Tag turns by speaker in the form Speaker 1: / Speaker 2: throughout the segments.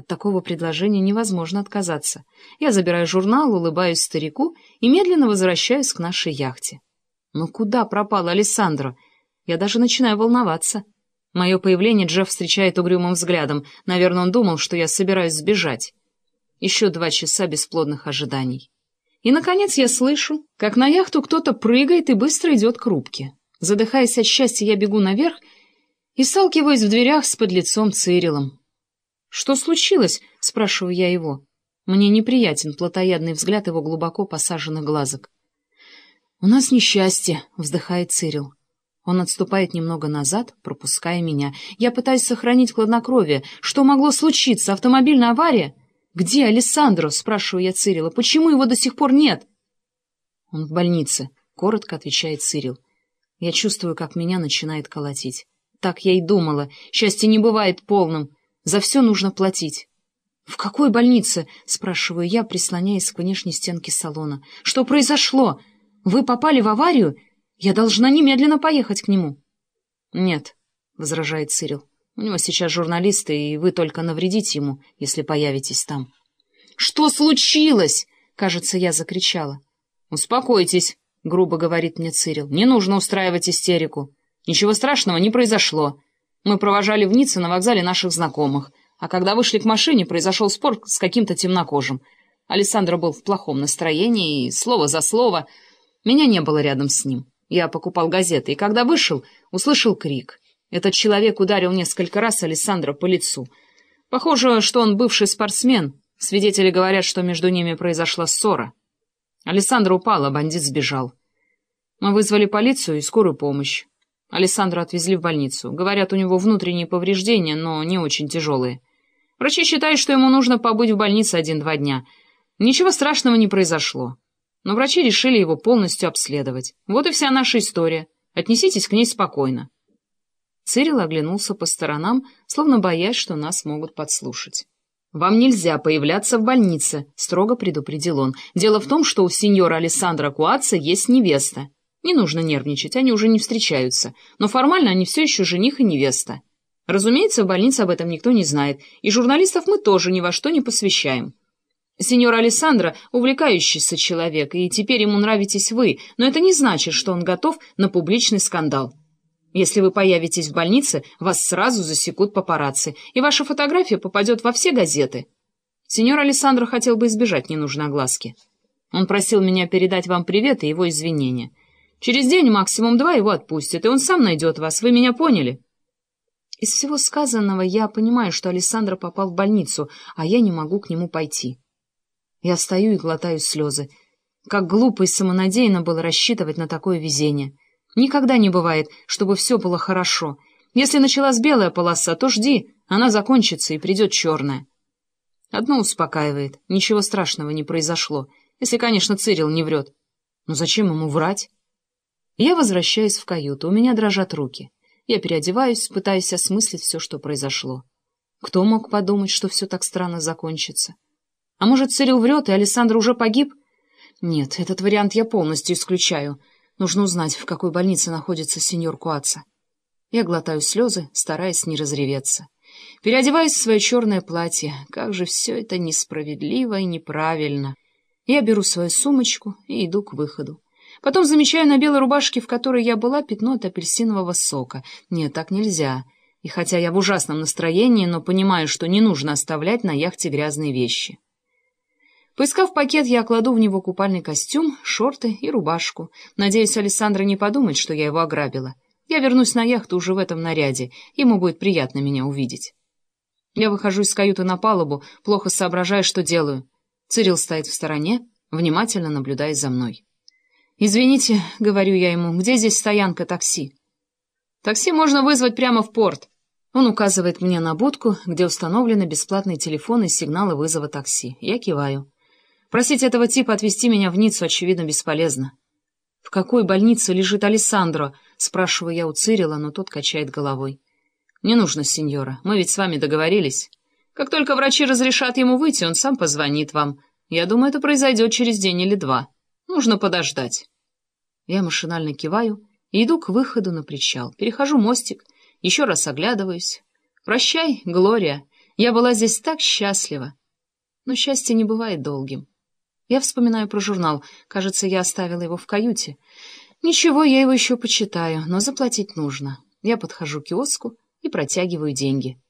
Speaker 1: От такого предложения невозможно отказаться. Я забираю журнал, улыбаюсь старику и медленно возвращаюсь к нашей яхте. Но куда пропала Алессандро? Я даже начинаю волноваться. Мое появление Джефф встречает угрюмым взглядом. Наверное, он думал, что я собираюсь сбежать. Еще два часа бесплодных ожиданий. И, наконец, я слышу, как на яхту кто-то прыгает и быстро идет к рубке. Задыхаясь от счастья, я бегу наверх и сталкиваюсь в дверях с подлецом Цирилом. «Что случилось?» — спрашиваю я его. Мне неприятен плотоядный взгляд его глубоко посаженных глазок. «У нас несчастье», — вздыхает Цирил. Он отступает немного назад, пропуская меня. Я пытаюсь сохранить хладнокровие. Что могло случиться? Автомобильная авария? «Где Алессандро?» — спрашиваю я Цирила. «Почему его до сих пор нет?» «Он в больнице», — коротко отвечает Цирил. Я чувствую, как меня начинает колотить. Так я и думала. Счастье не бывает полным. За все нужно платить. «В какой больнице?» — спрашиваю я, прислоняясь к внешней стенке салона. «Что произошло? Вы попали в аварию? Я должна немедленно поехать к нему». «Нет», — возражает Цирил. «У него сейчас журналисты, и вы только навредите ему, если появитесь там». «Что случилось?» — кажется, я закричала. «Успокойтесь», — грубо говорит мне Цирил. «Не нужно устраивать истерику. Ничего страшного не произошло. Мы провожали в Ницце на вокзале наших знакомых, а когда вышли к машине, произошел спор с каким-то темнокожим. Александр был в плохом настроении, и слово за слово. Меня не было рядом с ним. Я покупал газеты, и когда вышел, услышал крик. Этот человек ударил несколько раз Александра по лицу. Похоже, что он бывший спортсмен. Свидетели говорят, что между ними произошла ссора. Александра упала, бандит сбежал. Мы вызвали полицию и скорую помощь. Александру отвезли в больницу. Говорят, у него внутренние повреждения, но не очень тяжелые. Врачи считают, что ему нужно побыть в больнице один-два дня. Ничего страшного не произошло. Но врачи решили его полностью обследовать. Вот и вся наша история. Отнеситесь к ней спокойно. Цирил оглянулся по сторонам, словно боясь, что нас могут подслушать. «Вам нельзя появляться в больнице», — строго предупредил он. «Дело в том, что у сеньора Алессандра Куаца есть невеста. Не нужно нервничать, они уже не встречаются. Но формально они все еще жених и невеста. Разумеется, в больнице об этом никто не знает, и журналистов мы тоже ни во что не посвящаем. Сеньор Алессандро — увлекающийся человек, и теперь ему нравитесь вы, но это не значит, что он готов на публичный скандал. Если вы появитесь в больнице, вас сразу засекут папарацци, и ваша фотография попадет во все газеты. Сеньор Алессандро хотел бы избежать ненужной огласки. Он просил меня передать вам привет и его извинения. Через день, максимум два, его отпустят, и он сам найдет вас. Вы меня поняли?» Из всего сказанного я понимаю, что Александра попал в больницу, а я не могу к нему пойти. Я встаю и глотаю слезы. Как глупо и самонадеянно было рассчитывать на такое везение. Никогда не бывает, чтобы все было хорошо. Если началась белая полоса, то жди, она закончится и придет черная. Одно успокаивает, ничего страшного не произошло, если, конечно, Цирил не врет. Но зачем ему врать? Я возвращаюсь в каюту, у меня дрожат руки. Я переодеваюсь, пытаюсь осмыслить все, что произошло. Кто мог подумать, что все так странно закончится? А может, Цирил врет, и Александр уже погиб? Нет, этот вариант я полностью исключаю. Нужно узнать, в какой больнице находится сеньор Куаца. Я глотаю слезы, стараясь не разреветься. Переодеваюсь в свое черное платье. Как же все это несправедливо и неправильно. Я беру свою сумочку и иду к выходу. Потом замечаю на белой рубашке, в которой я была, пятно от апельсинового сока. Нет, так нельзя. И хотя я в ужасном настроении, но понимаю, что не нужно оставлять на яхте грязные вещи. Поискав пакет, я кладу в него купальный костюм, шорты и рубашку. Надеюсь, Александра не подумает, что я его ограбила. Я вернусь на яхту уже в этом наряде. Ему будет приятно меня увидеть. Я выхожу из каюты на палубу, плохо соображая, что делаю. Цирил стоит в стороне, внимательно наблюдая за мной. «Извините», — говорю я ему, — «где здесь стоянка такси?» «Такси можно вызвать прямо в порт». Он указывает мне на будку, где установлены бесплатные телефоны и сигналы вызова такси. Я киваю. Просить этого типа отвезти меня в Ниццу, очевидно, бесполезно. «В какой больнице лежит Алессандро?» — спрашиваю я у Цирила, но тот качает головой. «Не нужно, сеньора. Мы ведь с вами договорились. Как только врачи разрешат ему выйти, он сам позвонит вам. Я думаю, это произойдет через день или два. Нужно подождать». Я машинально киваю и иду к выходу на причал. Перехожу мостик, еще раз оглядываюсь. «Прощай, Глория. Я была здесь так счастлива. Но счастье не бывает долгим. Я вспоминаю про журнал. Кажется, я оставила его в каюте. Ничего, я его еще почитаю, но заплатить нужно. Я подхожу к киоску и протягиваю деньги.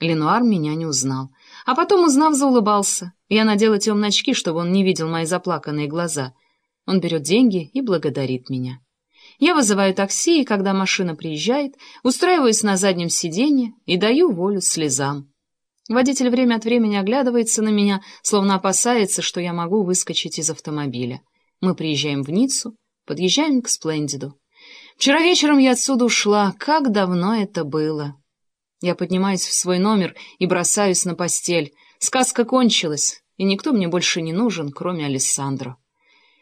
Speaker 1: Ленуар меня не узнал. А потом, узнав, заулыбался. Я надела темные очки, чтобы он не видел мои заплаканные глаза. Он берет деньги и благодарит меня. Я вызываю такси, и когда машина приезжает, устраиваюсь на заднем сиденье и даю волю слезам. Водитель время от времени оглядывается на меня, словно опасается, что я могу выскочить из автомобиля. Мы приезжаем в Ниццу, подъезжаем к Сплендиду. Вчера вечером я отсюда ушла. Как давно это было? Я поднимаюсь в свой номер и бросаюсь на постель. Сказка кончилась, и никто мне больше не нужен, кроме Алессандро.